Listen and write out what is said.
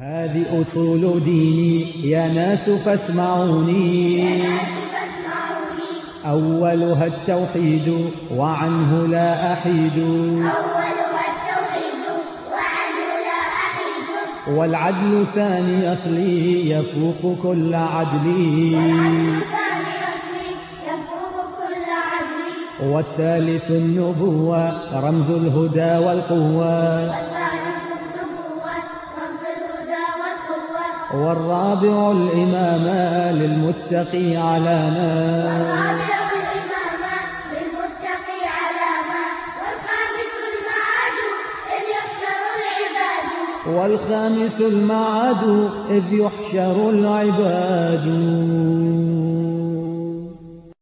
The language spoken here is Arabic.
هذه أصول ديني. يا ناس فاسمعوني. أولها التوحيد وعنه لا أحيد. أولها التوحيد وعنه لا أحيد. والعدل ثاني أصلي. يفوق كل عدل. ثاني أصلي. يفوق كل عدل. والثالث النبوة رمز الهدى والقوة. والثالث المعاد إذ يحشر العباد. والخامس المعاد إذ يحشر العباد.